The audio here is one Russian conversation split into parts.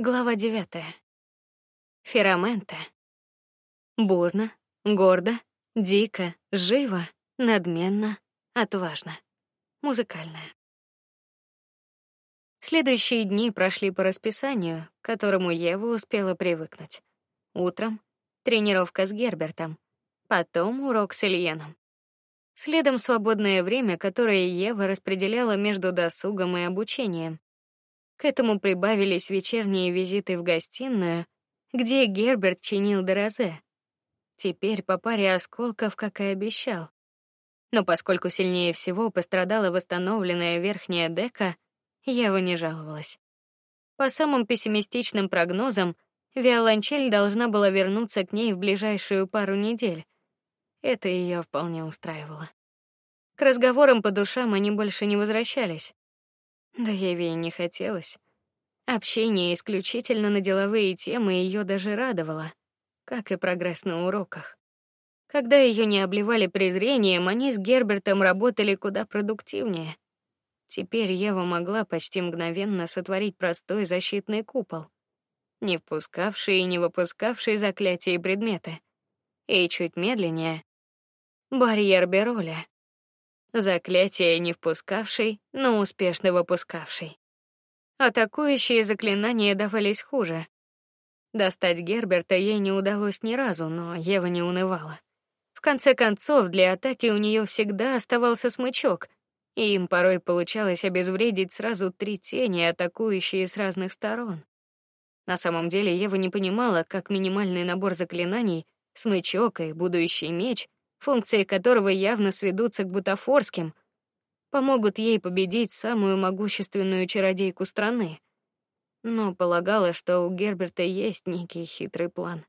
Глава девятая. Ферамента. Бурно, гордо, дико, живо, надменно, отважно. Музыкальная. Следующие дни прошли по расписанию, к которому Ева успела привыкнуть. Утром тренировка с Гербертом, потом урок с Ильеном. Следом свободное время, которое Ева распределяла между досугом и обучением. К этому прибавились вечерние визиты в гостиную, где Герберт чинил дорозе. Теперь по паре осколков, как и обещал. Но поскольку сильнее всего пострадала восстановленная верхняя дека, Ева не жаловалась. По самым пессимистичным прогнозам, виолончель должна была вернуться к ней в ближайшую пару недель. Это ее вполне устраивало. К разговорам по душам они больше не возвращались. Да Еве и не хотелось. Общение исключительно на деловые темы ее даже радовало, как и прогресс на уроках. Когда ее не обливали презрением, они с Гербертом работали куда продуктивнее. Теперь Ева могла почти мгновенно сотворить простой защитный купол, не впускавший и не выпускавший заклятия и предметы. И чуть медленнее барьер Бероля, Заклятие не впускавший, но успешно выпускавший. Атакующие заклинания давались хуже. Достать Герберта ей не удалось ни разу, но Ева не унывала. В конце концов, для атаки у нее всегда оставался смычок, и им порой получалось обезвредить сразу три тени, атакующие с разных сторон. На самом деле Ева не понимала, как минимальный набор заклинаний, смычок и будущий меч функции которого явно сведутся к бутафорским, помогут ей победить самую могущественную чародейку страны. Но полагала, что у Герберта есть некий хитрый план.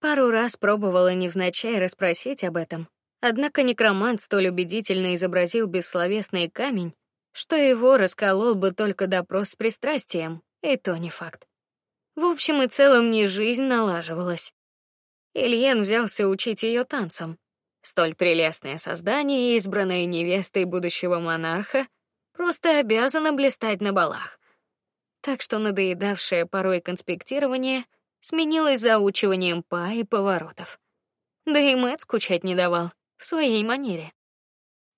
Пару раз пробовала невзначай расспросить об этом, однако некромант столь убедительно изобразил бессловесный камень, что его расколол бы только допрос с пристрастием, и то не факт. В общем и целом не жизнь налаживалась. Ильен взялся учить ее танцам, Столь прелестное создание, избранное невестой будущего монарха, просто обязано блистать на балах. Так что надоедавшее порой конспектирование сменилось заучиванием па и поворотов. Да и Мэтт скучать не давал в своей манере.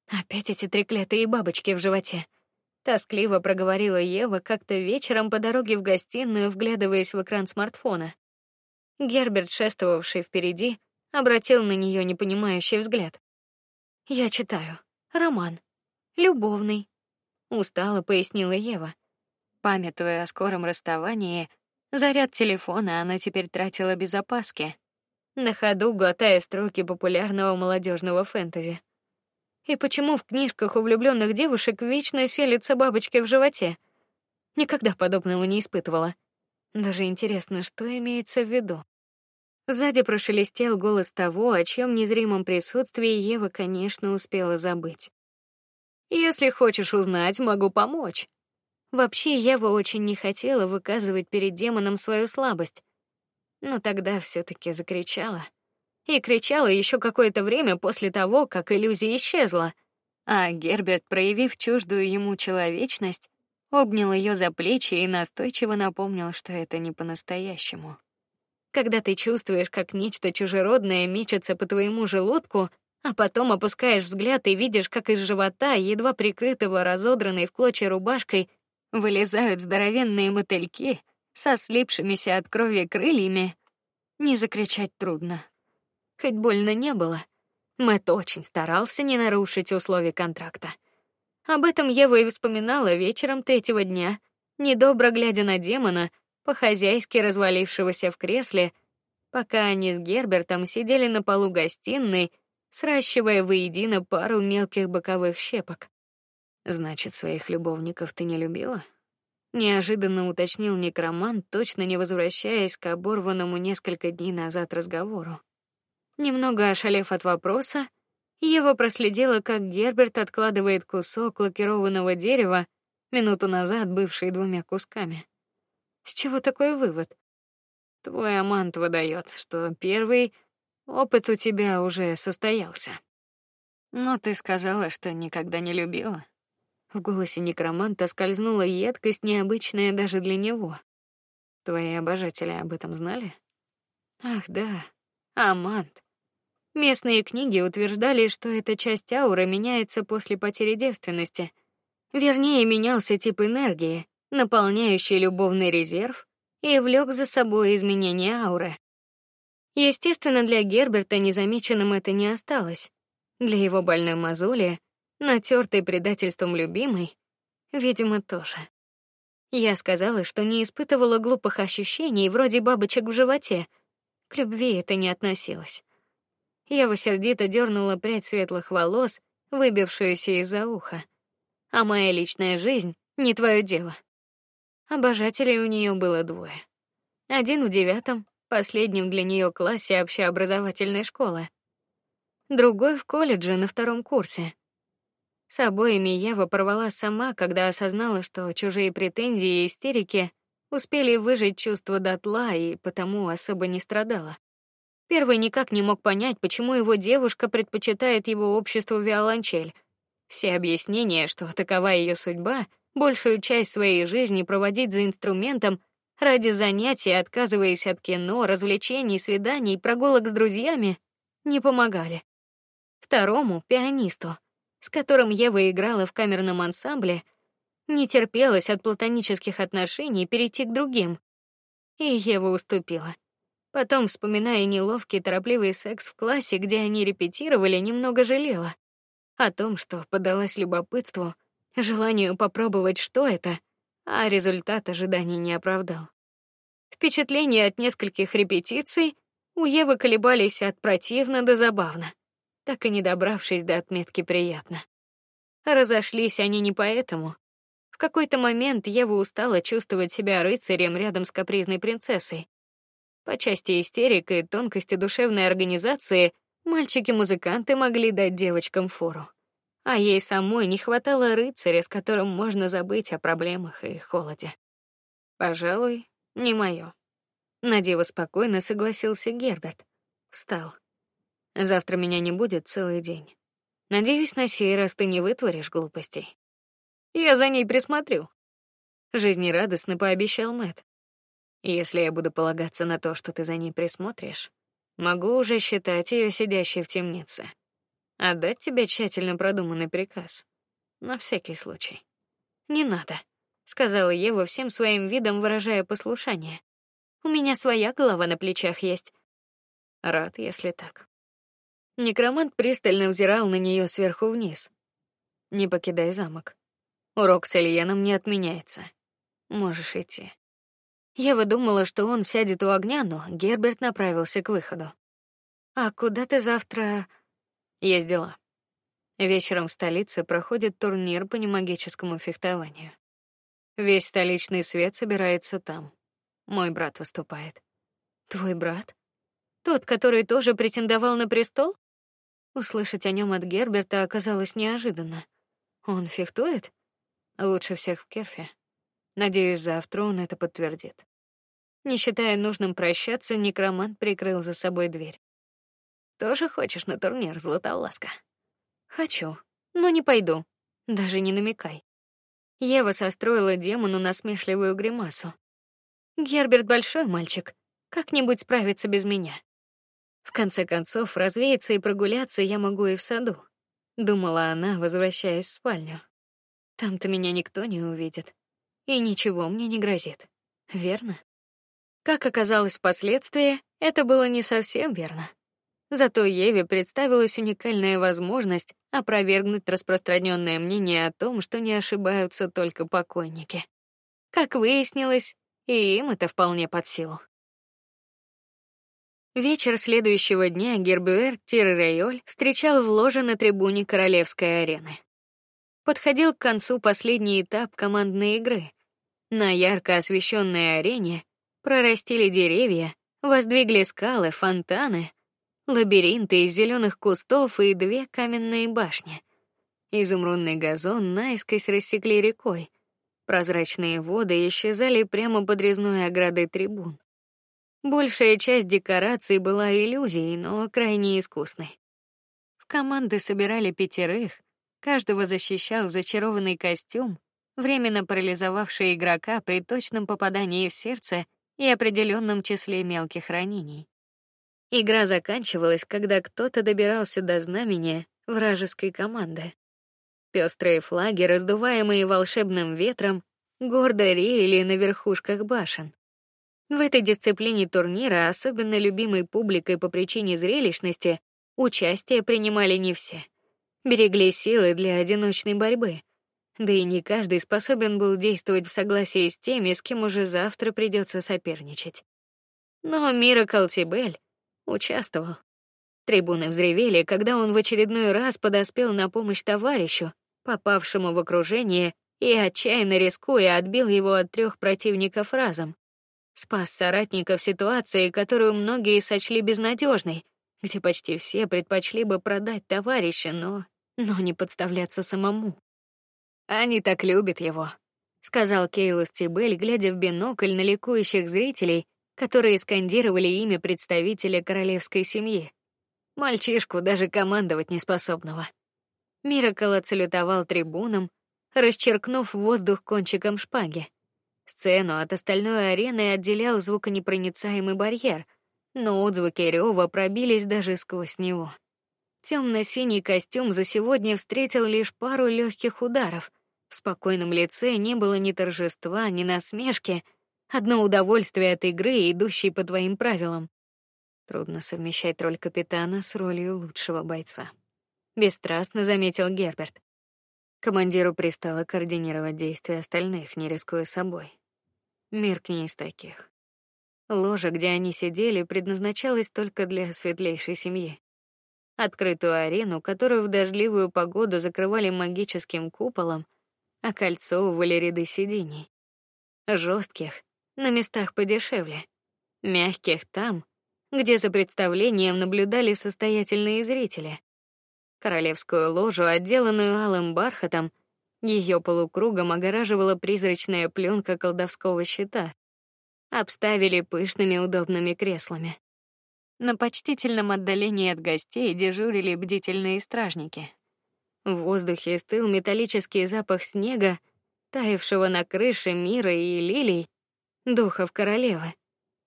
Опять эти треклятые бабочки в животе. Тоскливо проговорила Ева как-то вечером по дороге в гостиную, вглядываясь в экран смартфона. Герберт, шествовавший впереди, обратил на нее непонимающий взгляд. Я читаю роман, любовный, устало пояснила Ева. Памятуя о скором расставании, заряд телефона она теперь тратила без опаски, на ходу глотая строки популярного молодежного фэнтези. И почему в книжках у влюбленных девушек вечно селится бабочки в животе? Никогда подобного не испытывала. Даже интересно, что имеется в виду. Сзади прошелестел голос того, о чем незримом присутствии Ева, конечно, успела забыть. Если хочешь узнать, могу помочь. Вообще Ева очень не хотела выказывать перед демоном свою слабость, но тогда все таки закричала. И кричала еще какое-то время после того, как иллюзия исчезла. А Герберт, проявив чуждую ему человечность, обнял ее за плечи и настойчиво напомнил, что это не по-настоящему. Когда ты чувствуешь, как нечто чужеродное мечется по твоему желудку, а потом опускаешь взгляд и видишь, как из живота, едва прикрытого разодранной в клочья рубашкой, вылезают здоровенные мотыльки со слипшимися от крови крыльями, не закричать трудно. Хоть больно не было, Мэтт очень старался не нарушить условия контракта. Об этом Ева и вспоминала вечером третьего дня, недобро глядя на демона, по-хозяйски развалившегося в кресле, пока они с Гербертом сидели на полу гостиной, сращивая воедино пару мелких боковых щепок. Значит, своих любовников ты не любила? Неожиданно уточнил некромант, точно не возвращаясь к оборванному несколько дней назад разговору. Немного ошалев от вопроса, Ева проследила, как Герберт откладывает кусок лакированного дерева, минуту назад бывший двумя кусками. С чего такой вывод? Твой амант выдает, что первый опыт у тебя уже состоялся. Но ты сказала, что никогда не любила. В голосе некроманта скользнула едкость, необычная даже для него. Твои обожатели об этом знали? Ах, да. Амант. Местные книги утверждали, что эта часть ауры меняется после потери девственности. Вернее, менялся тип энергии, наполняющий любовный резерв, и влек за собой изменение ауры. Естественно, для Герберта незамеченным это не осталось. Для его больной мозоли, натертой предательством любимой, видимо, тоже. Я сказала, что не испытывала глупых ощущений вроде бабочек в животе. К любви это не относилось. Я сердито дернула прядь светлых волос, выбившуюся из-за уха. А моя личная жизнь не твое дело. Обожателей у нее было двое. Один в девятом, последнем для нее классе общеобразовательной школы. Другой в колледже на втором курсе. С обоими Ева порвала сама, когда осознала, что чужие претензии и истерики успели выжечь чувство дотла и потому особо не страдала. Первый никак не мог понять, почему его девушка предпочитает его обществу виолончель. Все объяснения, что такова ее судьба, большую часть своей жизни проводить за инструментом ради занятий, отказываясь от кино, развлечений, свиданий, прогулок с друзьями, не помогали. Второму пианисту, с которым Ева играла в камерном ансамбле, не терпелось от платонических отношений перейти к другим. И Ева уступила. Потом, вспоминая неловкий торопливый секс в классе, где они репетировали, немного жалела о том, что подалась любопытству желанию попробовать, что это, а результат ожиданий не оправдал. Впечатления от нескольких репетиций у Евы колебались от противно до забавно, так и не добравшись до отметки приятно. Разошлись они не поэтому. В какой-то момент Ева устала чувствовать себя рыцарем рядом с капризной принцессой. По части истерик и тонкости душевной организации мальчики-музыканты могли дать девочкам фору а ей самой не хватало рыцаря, с которым можно забыть о проблемах и холоде. Пожалуй, не мое. Надево спокойно согласился Герберт. Встал. Завтра меня не будет целый день. Надеюсь, на сей раз ты не вытворишь глупостей. Я за ней присмотрю. Жизнерадостно пообещал Мэт. Если я буду полагаться на то, что ты за ней присмотришь, могу уже считать ее сидящей в темнице отдать тебе тщательно продуманный приказ. На всякий случай. Не надо, сказала Ева всем своим видом выражая послушание. У меня своя голова на плечах есть. Рад, если так. Некромант пристально взирал на нее сверху вниз. Не покидай замок. Урок с Ильяном не отменяется. Можешь идти. Ева думала, что он сядет у огня, но Герберт направился к выходу. А куда ты завтра? Есть дела. Вечером в столице проходит турнир по немагическому фехтованию. Весь столичный свет собирается там. Мой брат выступает. Твой брат? Тот, который тоже претендовал на престол? Услышать о нем от Герберта оказалось неожиданно. Он фехтует? Лучше всех в Керфе. Надеюсь, завтра он это подтвердит. Не считая нужным прощаться, некромант прикрыл за собой дверь. Тоже хочешь на турнир, Златоласка? Хочу, но не пойду. Даже не намекай. Ева состроила демону насмешливую гримасу. Герберт большой мальчик, как-нибудь справится без меня. В конце концов, развеяться и прогуляться я могу и в саду, думала она, возвращаясь в спальню. Там-то меня никто не увидит, и ничего мне не грозит. Верно? Как оказалось впоследствии, это было не совсем верно. Зато Еве представилась уникальная возможность опровергнуть распространенное мнение о том, что не ошибаются только покойники. Как выяснилось, и им это вполне под силу. Вечер следующего дня Гербюэр Тиррейоль встречал в ложе на трибуне Королевской арены. Подходил к концу последний этап командной игры. На ярко освещенной арене прорастили деревья, воздвигли скалы, фонтаны, лабиринты из зеленых кустов и две каменные башни. Изумрудный газон наискось рассекли рекой. Прозрачные воды исчезали прямо под резной оградой трибун. Большая часть декораций была иллюзией, но крайне искусной. В команды собирали пятерых, каждого защищал зачарованный костюм, временно парализовавший игрока при точном попадании в сердце и определенном числе мелких ранений. Игра заканчивалась, когда кто-то добирался до знамени вражеской команды. Пестрые флаги, раздуваемые волшебным ветром, гордо реяли на верхушках башен. В этой дисциплине турнира, особенно любимой публикой по причине зрелищности, участие принимали не все. Берегли силы для одиночной борьбы. Да и не каждый способен был действовать в согласии с теми, с кем уже завтра придется соперничать. Но Мира Калтибель участвовал. Трибуны взревели, когда он в очередной раз подоспел на помощь товарищу, попавшему в окружение, и отчаянно рискуя отбил его от трех противников разом. Спас соратников в ситуации, которую многие сочли безнадежной, где почти все предпочли бы продать товарища, но но не подставляться самому. Они так любят его, сказал Кейлус Тибель, глядя в бинокль на ликующих зрителей, которые скандировали имя представителя королевской семьи. Мальчишку даже командовать не способного. Миракл отсалютовал трибунам, расчеркнув воздух кончиком шпаги. Сцену от остальной арены отделял звуконепроницаемый барьер, но отзвуки рёва пробились даже сквозь него. Темно-синий костюм за сегодня встретил лишь пару легких ударов. В спокойном лице не было ни торжества, ни насмешки, одно удовольствие от игры, идущей по твоим правилам. Трудно совмещать роль капитана с ролью лучшего бойца бесстрастно заметил Герберт. Командиру пристало координировать действия остальных, не рискуя собой. Мирк не из таких. Ложа, где они сидели, предназначалась только для светлейшей семьи. Открытую арену, которую в дождливую погоду закрывали магическим куполом, окольцовывали ряды сидений. Жестких, на местах подешевле, мягких там, где за представлением наблюдали состоятельные зрители королевскую ложу, отделанную алым бархатом, ее полукругом огораживала призрачная пленка колдовского щита. Обставили пышными удобными креслами. На почтительном отдалении от гостей дежурили бдительные стражники. В воздухе стыл металлический запах снега, таявшего на крыше мира и лилий, духов королевы,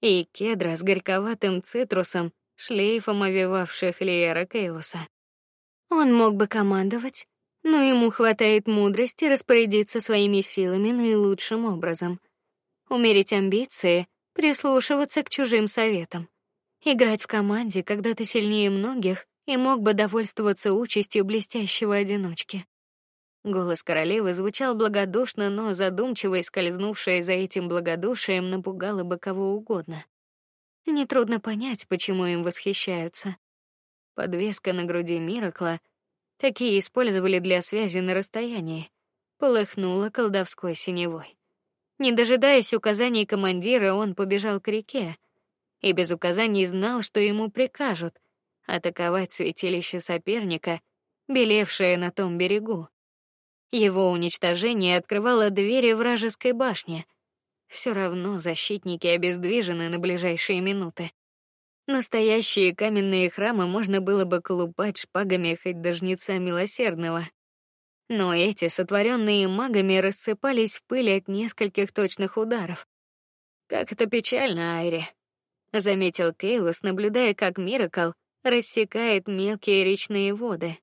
и кедра с горьковатым цитрусом, шлейфом овивавших Лиера Кейлоса. Он мог бы командовать, но ему хватает мудрости распорядиться своими силами наилучшим образом. Умерить амбиции, прислушиваться к чужим советам. Играть в команде, когда ты сильнее многих и мог бы довольствоваться участью блестящего одиночки. Голос королевы звучал благодушно, но задумчиво и скользнувшее за этим благодушием напугало бы кого угодно. Нетрудно понять, почему им восхищаются. Подвеска на груди Миракла, такие использовали для связи на расстоянии, полыхнула колдовской синевой. Не дожидаясь указаний командира, он побежал к реке и без указаний знал, что ему прикажут атаковать святилище соперника, белевшее на том берегу. Его уничтожение открывало двери вражеской башни. Все равно защитники обездвижены на ближайшие минуты. Настоящие каменные храмы можно было бы колупать шпагами хоть до жнеца милосердного. Но эти, сотворенные магами, рассыпались в пыль от нескольких точных ударов. Как это печально, Айри, заметил Кейлус, наблюдая, как Миракл рассекает мелкие речные воды.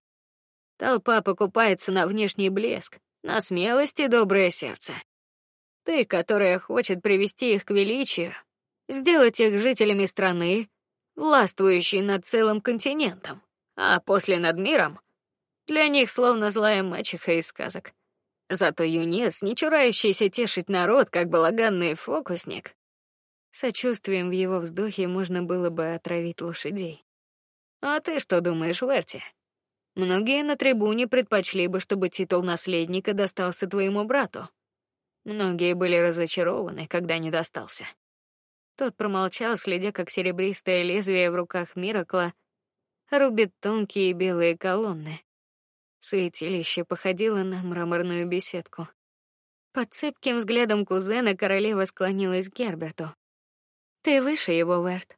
Толпа покупается на внешний блеск, на смелость и доброе сердце. Ты, которая хочет привести их к величию, сделать их жителями страны, властвующий над целым континентом, а после над миром для них словно злая мачеха из сказок. Зато юнец, не чурающийся тешить народ, как балаганный фокусник, сочувствием в его вздохе можно было бы отравить лошадей. А ты что думаешь, Верти? Многие на трибуне предпочли бы, чтобы титул наследника достался твоему брату. Многие были разочарованы, когда не достался. Тот промолчал, следя, как серебристое лезвие в руках Миракла рубит тонкие белые колонны. Святилище походило на мраморную беседку. Под цепким взглядом кузена королева склонилась к Герберту. Ты выше его, Верт.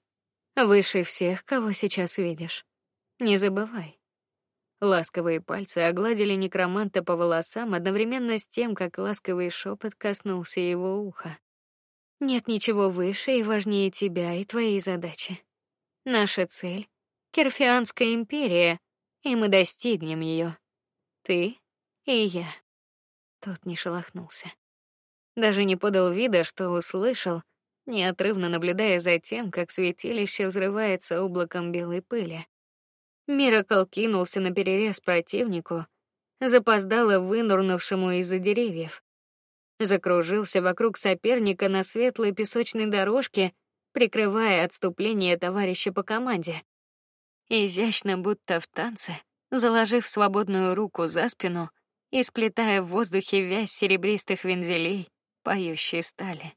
Выше всех, кого сейчас видишь. Не забывай. Ласковые пальцы огладили некроманта по волосам одновременно с тем, как ласковый шепот коснулся его уха. Нет ничего выше и важнее тебя и твоей задачи. Наша цель Керфианская империя, и мы достигнем ее. Ты и я. Тот не шелохнулся. Даже не подал вида, что услышал, неотрывно наблюдая за тем, как святилище взрывается облаком белой пыли. Миракл кинулся на перерез противнику, запоздало вынурнувшему из-за деревьев. Закружился вокруг соперника на светлой песочной дорожке, прикрывая отступление товарища по команде. Изящно, будто в танце, заложив свободную руку за спину и сплетая в воздухе вязь серебристых вензелей, поющей стали.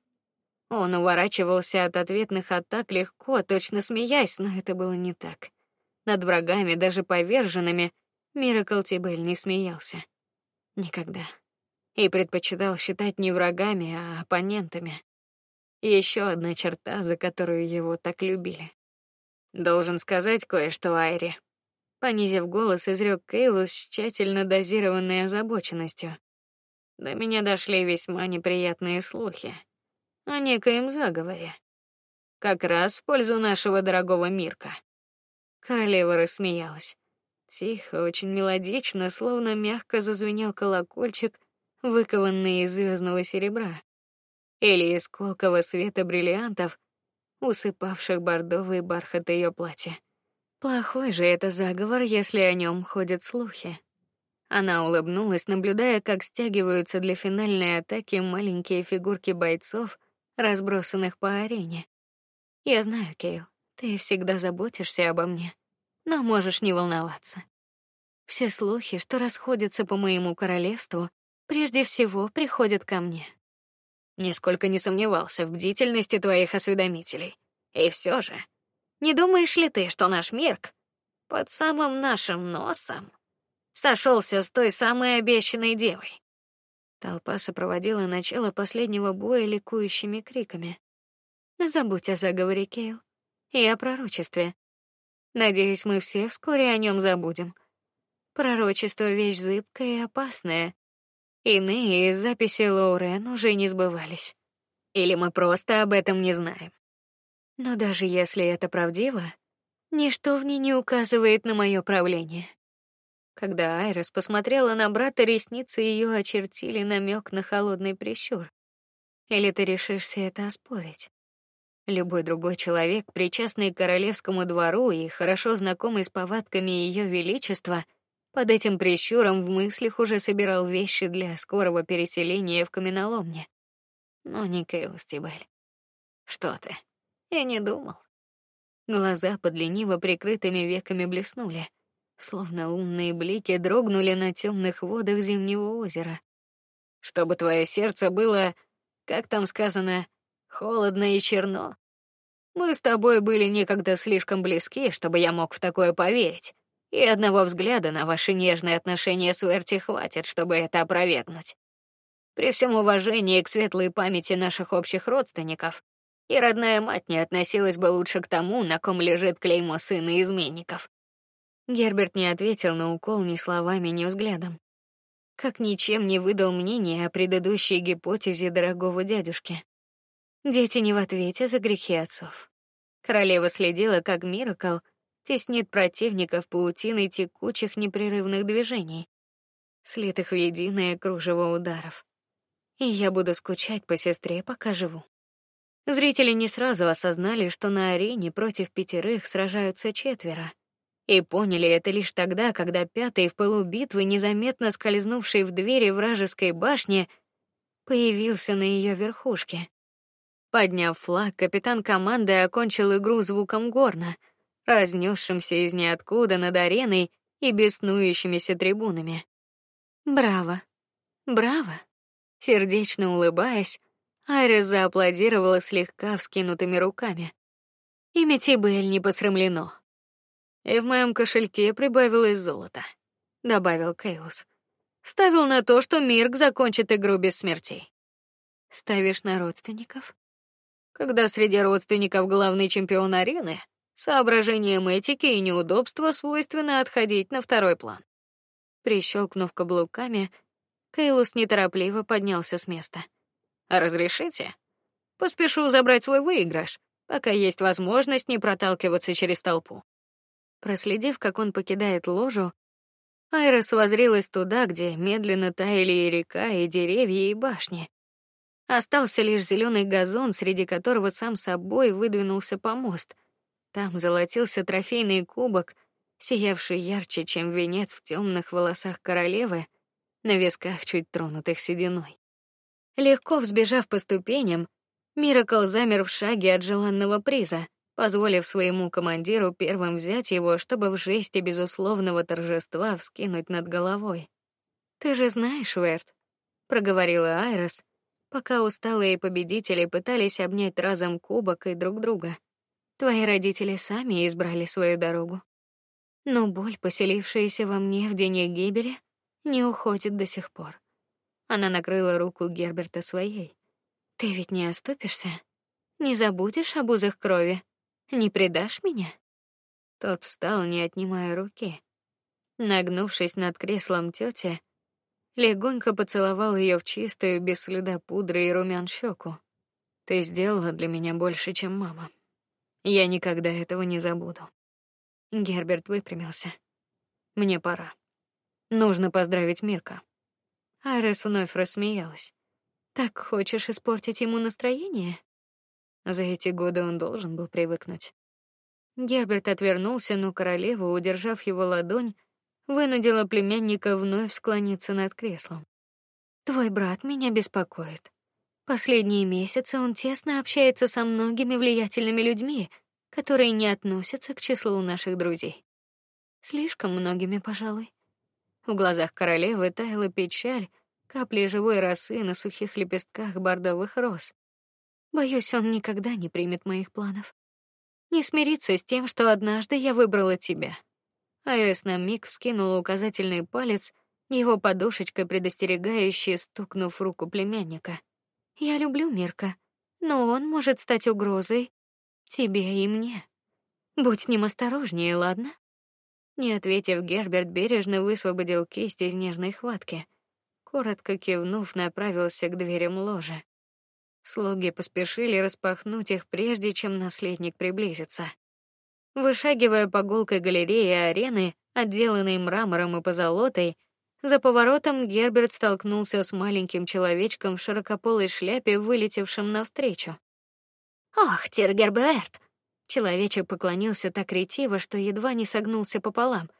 Он уворачивался от ответных атак легко, точно смеясь, но это было не так. Над врагами, даже поверженными, Миракл Тибель не смеялся. Никогда. И предпочитал считать не врагами, а оппонентами. Еще одна черта, за которую его так любили. Должен сказать кое-что Айре. Понизив голос, изрек Кейлус с тщательно дозированной озабоченностью. До меня дошли весьма неприятные слухи о некоем заговоре, как раз в пользу нашего дорогого Мирка. Королева рассмеялась. Тихо, очень мелодично, словно мягко зазвенел колокольчик, выкованный из звездного серебра или из колкого света бриллиантов, усыпавших бордовый бархат ее платья. Плохой же это заговор, если о нем ходят слухи. Она улыбнулась, наблюдая, как стягиваются для финальной атаки маленькие фигурки бойцов, разбросанных по арене. Я знаю, Кейл, ты всегда заботишься обо мне, но можешь не волноваться. Все слухи, что расходятся по моему королевству, прежде всего приходят ко мне. Нисколько не сомневался в бдительности твоих осведомителей. И все же, не думаешь ли ты, что наш Мирк под самым нашим носом сошелся с той самой обещанной девой? Толпа сопроводила начало последнего боя ликующими криками. Забудь о заговоре, Кейл, и о пророчестве. Надеюсь, мы все вскоре о нем забудем. Пророчество вещь зыбкая и опасная, Иные из записи Лоурен уже не сбывались. Или мы просто об этом не знаем. Но даже если это правдиво, ничто в ней не указывает на мое правление. Когда Айрис посмотрела на брата, ресницы ее очертили намек на холодный прищур. Или ты решишься это оспорить? Любой другой человек, причастный к королевскому двору и хорошо знакомый с повадками ее величества, под этим прищуром в мыслях уже собирал вещи для скорого переселения в каменоломне. Но не Кейл Стибель. Что ты? Я не думал. Глаза под лениво прикрытыми веками блеснули, словно лунные блики дрогнули на темных водах зимнего озера. Чтобы твое сердце было, как там сказано, холодно и черно. Мы с тобой были некогда слишком близки, чтобы я мог в такое поверить. И одного взгляда на ваши нежные отношения с Уэрти хватит, чтобы это опровергнуть. При всем уважении к светлой памяти наших общих родственников, и родная мать не относилась бы лучше к тому, на ком лежит клеймо сына изменников. Герберт не ответил на укол ни словами, ни взглядом. Как ничем не выдал мнения о предыдущей гипотезе дорогого дядюшки. Дети не в ответе за грехи отцов. Королева следила, как Миракл теснит противников паутиной текучих непрерывных движений, слитых в единое кружево ударов. И я буду скучать по сестре, пока живу. Зрители не сразу осознали, что на арене против пятерых сражаются четверо, и поняли это лишь тогда, когда пятый в пылу битвы, незаметно скользнувший в двери вражеской башни, появился на ее верхушке. Подняв флаг, капитан команды окончил игру звуком горна — разнесшимся из ниоткуда над ареной и беснующимися трибунами. Браво. Браво. Сердечно улыбаясь, Айрис зааплодировала слегка вскинутыми руками. Имя Тибель не посрамлено. И в моем кошельке прибавилось золото, добавил Кейлус. Ставил на то, что Мирк закончит игру без смертей. Ставишь на родственников? Когда среди родственников главный чемпион арены, Соображениям этики и неудобства свойственно отходить на второй план. Прищелкнув каблуками, Кейлус неторопливо поднялся с места. Разрешите? Поспешу забрать свой выигрыш, пока есть возможность не проталкиваться через толпу. Проследив, как он покидает ложу, Айрис возрилась туда, где медленно таяли и река, и деревья, и башни. Остался лишь зеленый газон, среди которого сам собой выдвинулся помост. Там золотился трофейный кубок, сиявший ярче, чем венец в темных волосах королевы, на висках чуть тронутых сединой. Легко взбежав по ступеням, Миракл замер в шаге от желанного приза позволив своему командиру первым взять его, чтобы в жесте безусловного торжества вскинуть над головой. Ты же знаешь, Верт, проговорила Айрис, пока усталые победители пытались обнять разом кубок и друг друга. Твои родители сами избрали свою дорогу. Но боль, поселившаяся во мне в день их гибели, не уходит до сих пор. Она накрыла руку Герберта своей. Ты ведь не оступишься? Не забудешь об узах крови? Не предашь меня? Тот встал, не отнимая руки. Нагнувшись над креслом тети, легонько поцеловал ее в чистую, без следа пудры и румян щеку. Ты сделала для меня больше, чем мама. Я никогда этого не забуду. Герберт выпрямился. Мне пора. Нужно поздравить Мирка. Айрис вновь рассмеялась. Так хочешь испортить ему настроение? За эти годы он должен был привыкнуть. Герберт отвернулся, но королева, удержав его ладонь, вынудила племянника вновь склониться над креслом. Твой брат меня беспокоит. Последние месяцы он тесно общается со многими влиятельными людьми, которые не относятся к числу наших друзей. Слишком многими, пожалуй. В глазах королевы таяла печаль, капли живой росы на сухих лепестках бордовых роз. Боюсь, он никогда не примет моих планов. Не смириться с тем, что однажды я выбрала тебя. Айрис на миг вскинула указательный палец, его подушечкой предостерегающе стукнув руку племянника. Я люблю Мирка, но он может стать угрозой тебе и мне. Будь с ним осторожнее, ладно? Не ответив, Герберт бережно высвободил кисть из нежной хватки. Коротко кивнув, направился к дверям ложи. Слуги поспешили распахнуть их прежде, чем наследник приблизится. Вышагивая по гулкой галерее арены, отделанной мрамором и позолотой, за поворотом Герберт столкнулся с маленьким человечком в широкополой шляпе, вылетевшим навстречу. "Ах, Тиргерберт!" Человечек поклонился так ретиво, что едва не согнулся пополам.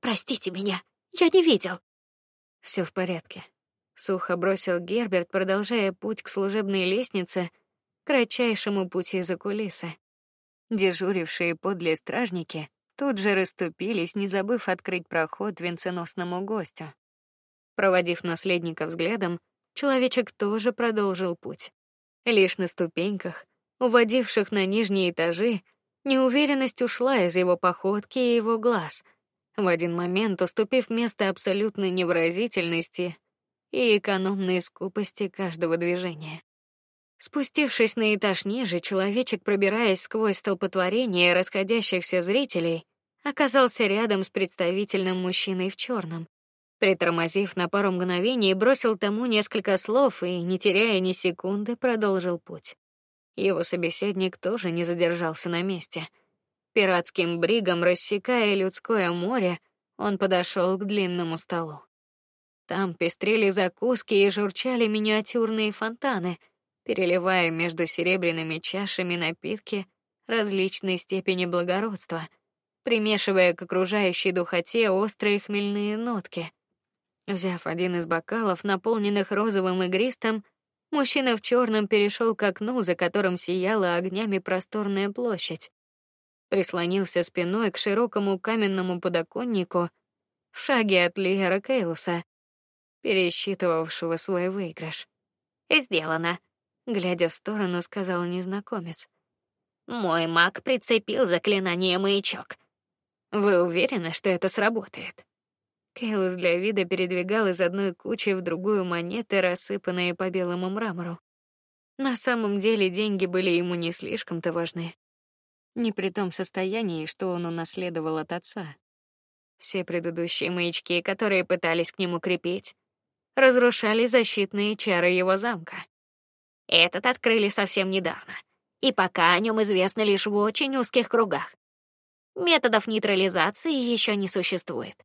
"Простите меня, я не видел". Все в порядке сухо бросил Герберт, продолжая путь к служебной лестнице, кратчайшему пути за кулисы. Дежурившие подле стражники тут же расступились, не забыв открыть проход венценосному гостю. Проводив наследника взглядом, человечек тоже продолжил путь. Лишь на ступеньках, уводивших на нижние этажи, неуверенность ушла из его походки и его глаз. В один момент, уступив место абсолютной невыразительности, и экономной скупости каждого движения. Спустившись на этаж ниже, человечек, пробираясь сквозь столпотворение расходящихся зрителей, оказался рядом с представительным мужчиной в черном. Притормозив на пару мгновений, бросил тому несколько слов и, не теряя ни секунды, продолжил путь. Его собеседник тоже не задержался на месте. Пиратским бригом рассекая людское море, он подошел к длинному столу. Там пестрели закуски и журчали миниатюрные фонтаны, переливая между серебряными чашами напитки различной степени благородства, примешивая к окружающей духоте острые хмельные нотки. Взяв один из бокалов, наполненных розовым игристым, мужчина в черном перешел к окну, за которым сияла огнями просторная площадь. Прислонился спиной к широкому каменному подоконнику в шаге от Лиера Кейлуса пересчитывавшего свой выигрыш. Сделано, глядя в сторону, сказал незнакомец. Мой маг прицепил заклинание маячок. Вы уверены, что это сработает? Кейлус для вида передвигал из одной кучи в другую монеты, рассыпанные по белому мрамору. На самом деле деньги были ему не слишком-то важны. Не при том состоянии, что он унаследовал от отца. Все предыдущие маячки, которые пытались к нему крепить, разрушали защитные чары его замка. Этот открыли совсем недавно, и пока о нем известно лишь в очень узких кругах. Методов нейтрализации еще не существует.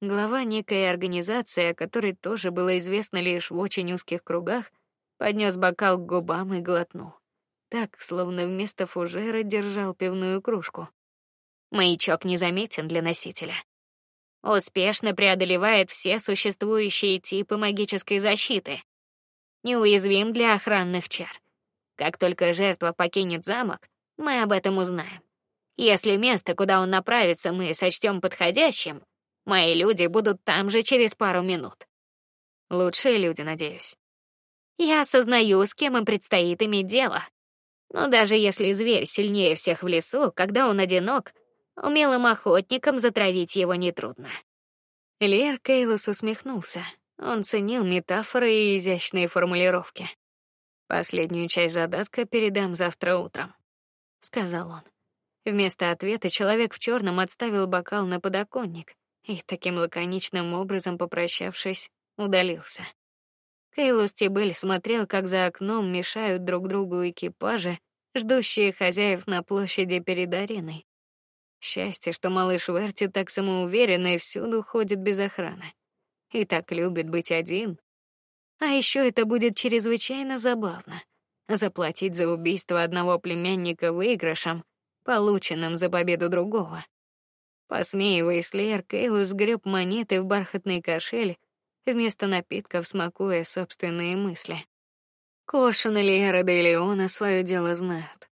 Глава некой организации, о которой тоже было известно лишь в очень узких кругах, поднес бокал к губам и глотнул. Так, словно вместо фужера держал пивную кружку. Маячок незаметен для носителя. Успешно преодолевает все существующие типы магической защиты. Неуязвим для охранных чар. Как только жертва покинет замок, мы об этом узнаем. Если место, куда он направится, мы сочтем подходящим, мои люди будут там же через пару минут. Лучшие люди, надеюсь. Я осознаю, с кем им предстоит иметь дело. Но даже если зверь сильнее всех в лесу, когда он одинок, умелым охотникам затравить его нетрудно. Лер Кейлус усмехнулся. Он ценил метафоры и изящные формулировки. Последнюю часть задатка передам завтра утром, сказал он. Вместо ответа человек в черном отставил бокал на подоконник и таким лаконичным образом попрощавшись, удалился. Кейлус Тибель смотрел, как за окном мешают друг другу экипажи, ждущие хозяев на площади перед ареной. Счастье, что малыш Верти так самоуверенно и всюду ходит без охраны. И так любит быть один. А еще это будет чрезвычайно забавно заплатить за убийство одного племянника выигрышем, полученным за победу другого. Посмеиваясь, Лер Кейлус греб монеты в бархатный кошель вместо напитков смакуя собственные мысли. Кошин и Лера де Леона свое дело знают.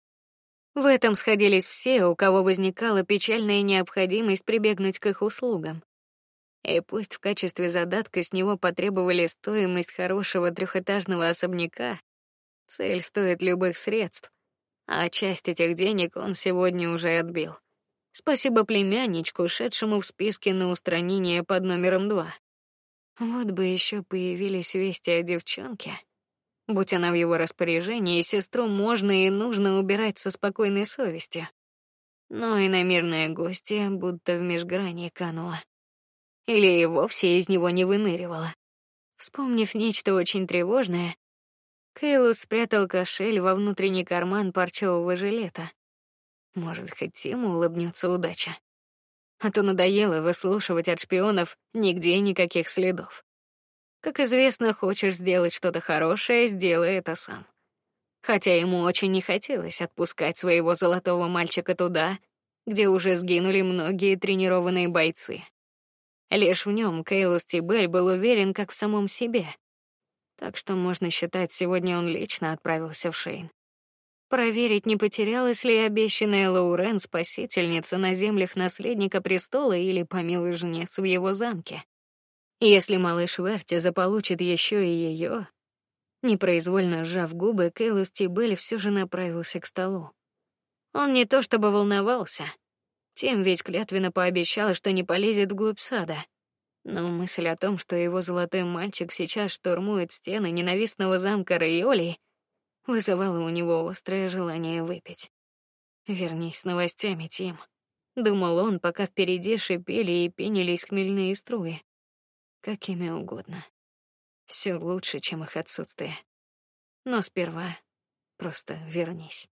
В этом сходились все, у кого возникала печальная необходимость прибегнуть к их услугам. И пусть в качестве задатка с него потребовали стоимость хорошего трехэтажного особняка, цель стоит любых средств, а часть этих денег он сегодня уже отбил. Спасибо племянничку, шедшему в списке на устранение под номером два. Вот бы еще появились вести о девчонке. Будь она в его распоряжении, сестру можно и нужно убирать со спокойной совестью. Но и иномирная гостья будто в межгранье канула. Или и вовсе из него не выныривала. Вспомнив нечто очень тревожное, Кейлус спрятал кошель во внутренний карман парчевого жилета. Может, хоть ему улыбнется удача а то надоело выслушивать от шпионов нигде никаких следов. Как известно, хочешь сделать что-то хорошее, сделай это сам. Хотя ему очень не хотелось отпускать своего золотого мальчика туда, где уже сгинули многие тренированные бойцы. Лишь в нем Кейлус Тибель был уверен, как в самом себе. Так что можно считать, сегодня он лично отправился в Шейн проверить, не потерялась ли обещанная Лаурен спасительница на землях наследника престола или помилуй жнец в его замке. Если малыш Верти заполучит еще и ее, непроизвольно сжав губы, Кейлус Тибель все же направился к столу. Он не то чтобы волновался, тем ведь клятвенно пообещал, что не полезет вглубь сада. Но мысль о том, что его золотой мальчик сейчас штурмует стены ненавистного замка Райоли, вызывало у него острое желание выпить. Вернись с новостями, Тим, думал он, пока впереди шипели и пенились хмельные струи. Какими угодно. Все лучше, чем их отсутствие. Но сперва просто вернись.